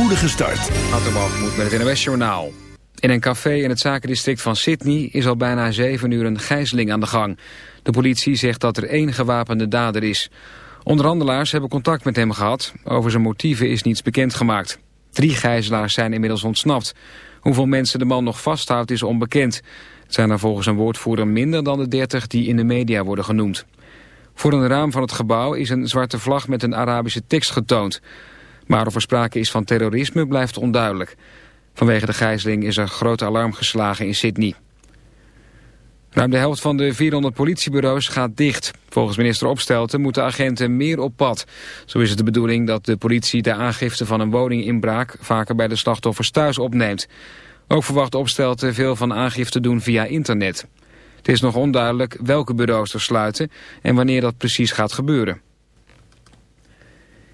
spoedige start. moet met het NOS Journaal. In een café in het zakendistrict van Sydney is al bijna zeven uur een gijzeling aan de gang. De politie zegt dat er één gewapende dader is. Onderhandelaars hebben contact met hem gehad. Over zijn motieven is niets bekendgemaakt. Drie gijzelaars zijn inmiddels ontsnapt. Hoeveel mensen de man nog vasthoudt is onbekend. Het zijn er volgens een woordvoerder minder dan de 30 die in de media worden genoemd. Voor een raam van het gebouw is een zwarte vlag met een Arabische tekst getoond. Maar of er sprake is van terrorisme blijft onduidelijk. Vanwege de gijzeling is er groot alarm geslagen in Sydney. Ruim de helft van de 400 politiebureaus gaat dicht. Volgens minister Opstelten moeten agenten meer op pad. Zo is het de bedoeling dat de politie de aangifte van een woninginbraak... vaker bij de slachtoffers thuis opneemt. Ook verwacht Opstelten veel van aangifte doen via internet. Het is nog onduidelijk welke bureaus er sluiten... en wanneer dat precies gaat gebeuren.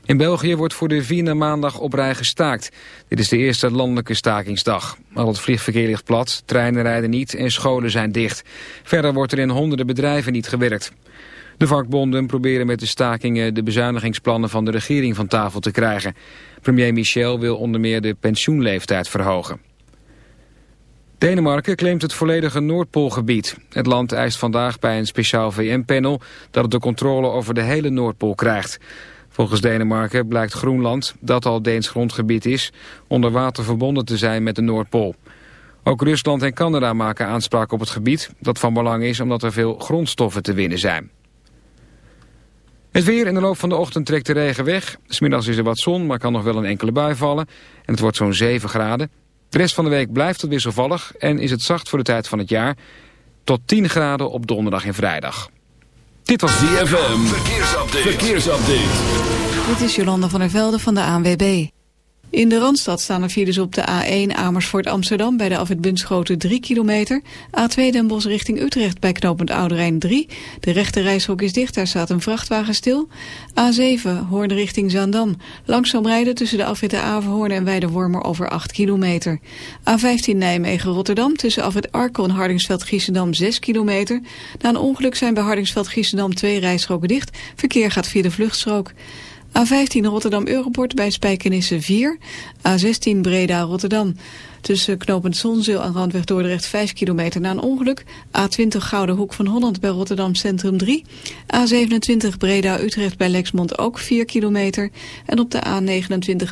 In België wordt voor de vierde maandag op rij gestaakt. Dit is de eerste landelijke stakingsdag. Al het vliegverkeer ligt plat, treinen rijden niet en scholen zijn dicht. Verder wordt er in honderden bedrijven niet gewerkt. De vakbonden proberen met de stakingen de bezuinigingsplannen van de regering van tafel te krijgen. Premier Michel wil onder meer de pensioenleeftijd verhogen. Denemarken claimt het volledige Noordpoolgebied. Het land eist vandaag bij een speciaal VN-panel dat het de controle over de hele Noordpool krijgt. Volgens Denemarken blijkt Groenland, dat al Deens grondgebied is, onder water verbonden te zijn met de Noordpool. Ook Rusland en Canada maken aanspraak op het gebied, dat van belang is omdat er veel grondstoffen te winnen zijn. Het weer in de loop van de ochtend trekt de regen weg. Smiddags is er wat zon, maar kan nog wel een enkele bui vallen. En het wordt zo'n 7 graden. De rest van de week blijft het wisselvallig en is het zacht voor de tijd van het jaar. Tot 10 graden op donderdag en vrijdag. Dit was DFM. Verkeersupdate. Verkeersupdate. Dit is Jolanda van der Velde van de ANWB. In de Randstad staan er files op de A1 Amersfoort Amsterdam bij de afwit Bunschoten 3 kilometer. A2 Den Bosch richting Utrecht bij knooppunt Oude 3. De rechte reishok is dicht, daar staat een vrachtwagen stil. A7 Hoorn richting Zaandam. Langzaam rijden tussen de afwitten Averhoorn en Weidewormer over 8 kilometer. A15 Nijmegen Rotterdam tussen afwit Arkel en Hardingsveld Giessendam 6 kilometer. Na een ongeluk zijn bij Hardingsveld Giessendam twee rijstroken dicht. Verkeer gaat via de vluchtstrook. A15 Rotterdam-Europort bij Spijkenisse 4. A16 Breda-Rotterdam. Tussen knooppunt Zonzeel en Randweg Dordrecht 5 kilometer na een ongeluk. A20 Gouden Hoek van Holland bij Rotterdam Centrum 3. A27 Breda-Utrecht bij Lexmond ook 4 kilometer. En op de A29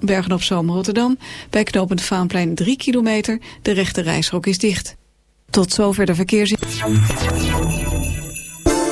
Bergen-op-Zoom Rotterdam bij knooppunt Vaanplein 3 kilometer. De rechte reishok is dicht. Tot zover de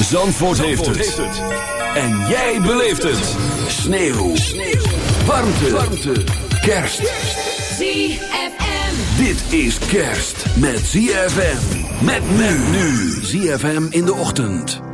Zandvoort, heeft, het. En jij beleeft het. Sneeuw. Sneeuw. Warmte. Warmte. Kerst. ZFM. Dit is kerst met ZFM. Met men nu. ZFM in de ochtend.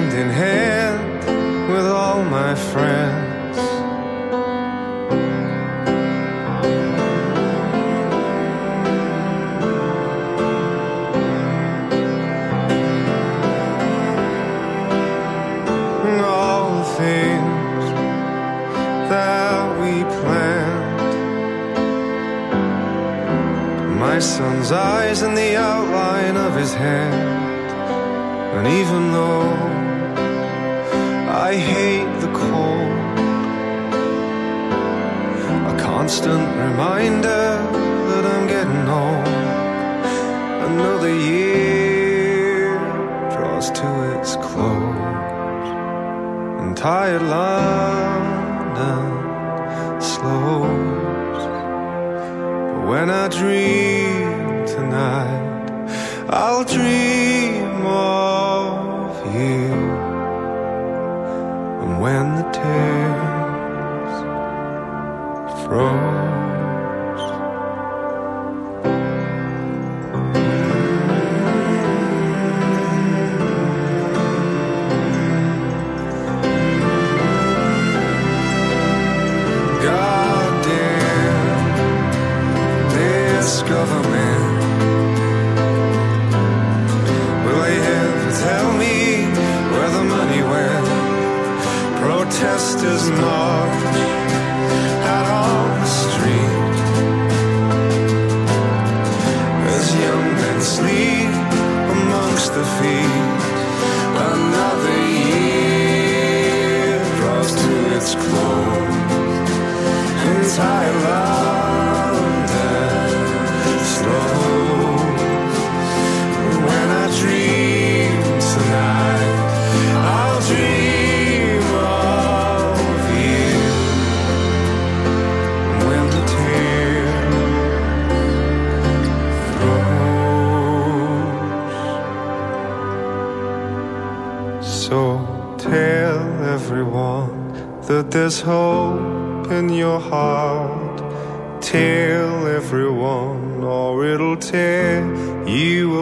hand in hand with all my friends.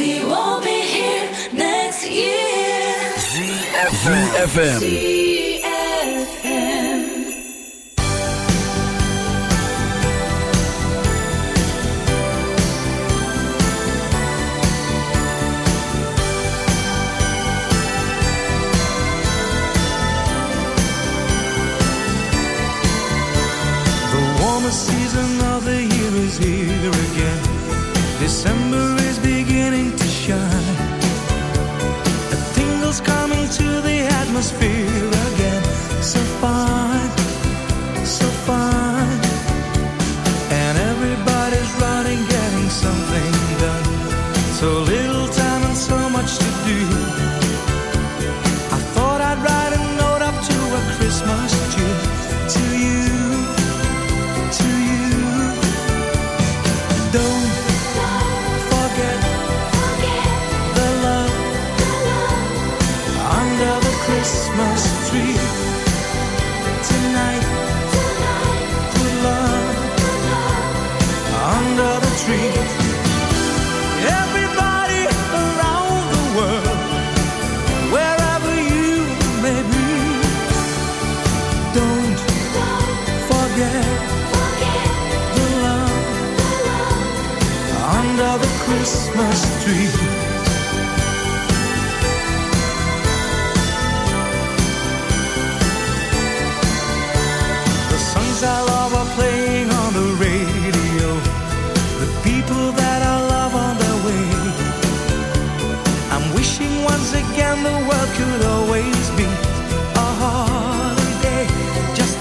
He won't be here next year. ZFM. ZFM.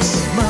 Christmas.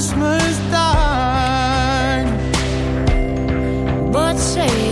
Christmas time. But say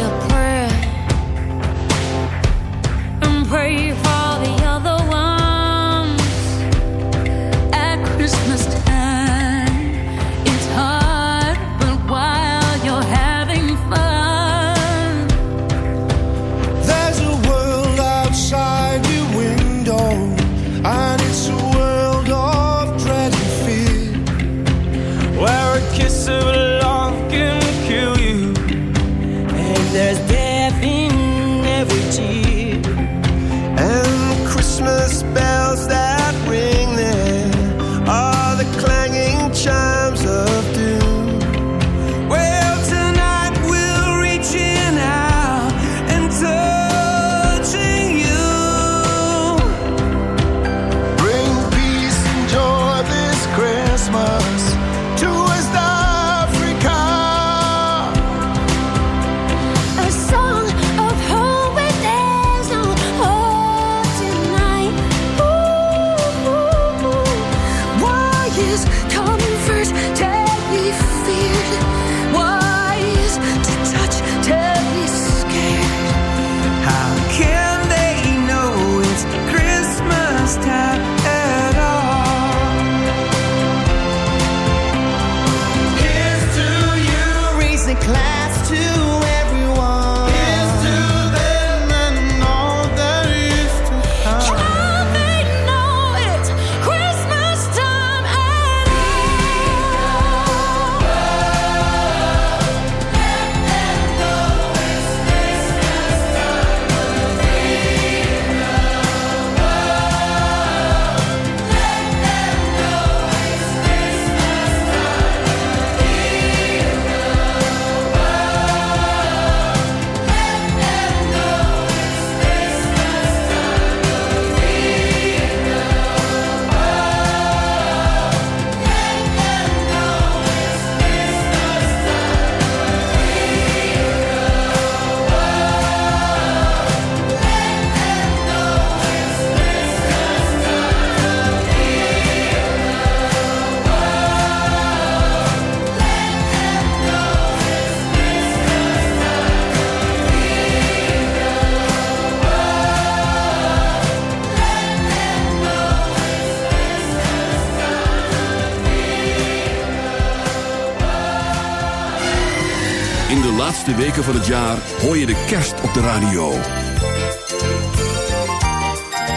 weken van het jaar hoor je de kerst op de radio.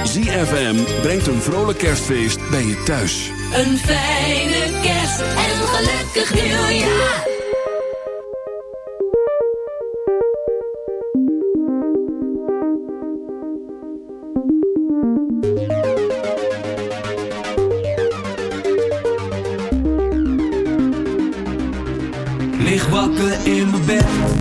ZFM brengt een vrolijk kerstfeest bij je thuis. Een fijne kerst en een gelukkig nieuwjaar. Lig wakker in mijn bed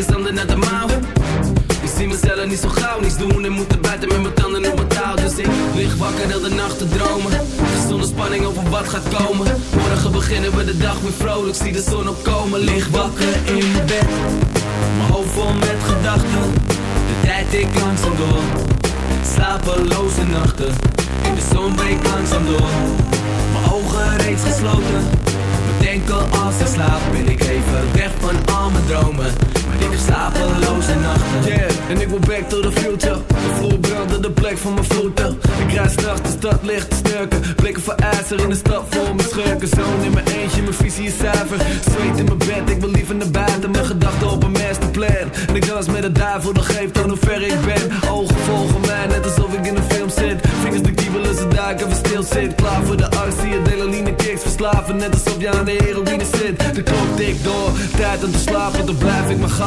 Is dan naar de Ik zie mezelf niet zo gauw Niets doen en moeten buiten met mijn tanden op mijn touw Dus ik lig wakker heel de nacht te dromen. Zonder spanning over wat gaat komen. Morgen beginnen we de dag weer vrolijk Zie de zon opkomen. Lig wakker in bed. Mijn hoofd vol met gedachten. De tijd ik langzaam door. Slapeloze nachten. In de zon breekt langzaam door. Mijn ogen reeds gesloten. Bedenken als ik slaap Ben ik even weg van al mijn dromen Heb slapeloze nachten. Yeah, en ik wil back to the future. De vloer de plek van mijn voeten. Ik rijd straks de stad licht te snurken Blikken voor ijzer in de stad voor mijn schurken. Zoon in mijn eentje, mijn visie is zuiver. Zweet in mijn bed, ik wil liever naar buiten. Mijn gedachten op een masterplan. En ik dans met de duivel, dat geeft aan hoe ver ik ben. Ogen volgen mij, net alsof ik in een film zit. Vingers de kiebelen, ze duiken, we stil zit. Klaar voor de arts, zie je delaline kicks Verslaven, net alsof je aan de heroïne zit. De klok tikt door, tijd om te slapen Dan blijf ik maar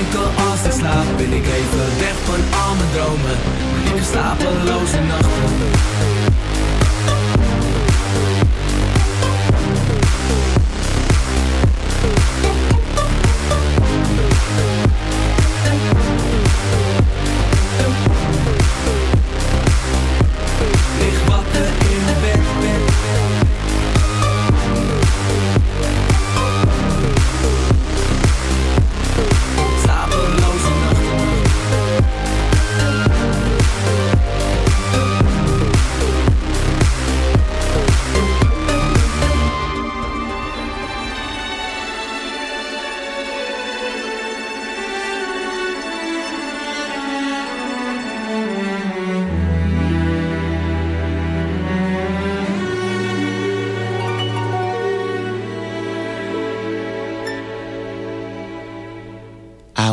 Bedenken als ik slaap Ben ik even weg van al mijn dromen. Heb slapeloze nachten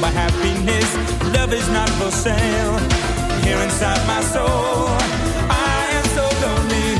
my happiness. Love is not for sale. Here inside my soul, I am so lonely.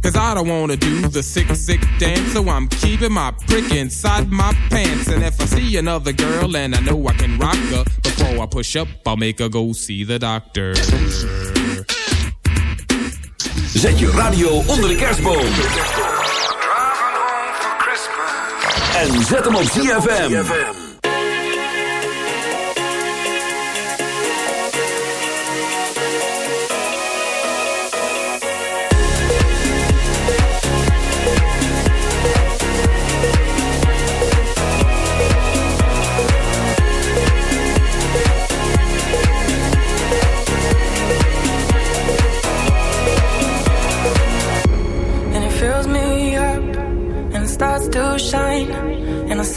Cause I don't wanna do the sick, sick dance, so I'm keeping my prick inside my pants. And if I see another girl and I know I can rock her, before I push up, I'll make her go see the doctor. Zet je radio onder de kerstboom. En zet hem op ZFM.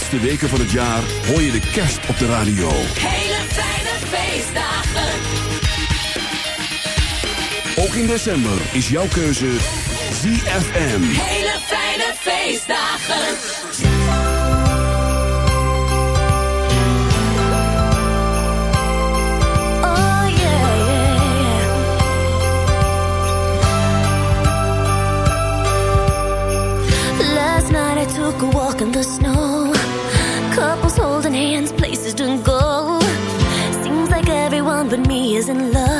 Laatste weken van het jaar hoor je de kerst op de radio. Hele fijne feestdagen. Ook in december is jouw keuze ZFM. Hele fijne feestdagen. Oh yeah, yeah, yeah. Last night I took a walk in the snow. But me is in love.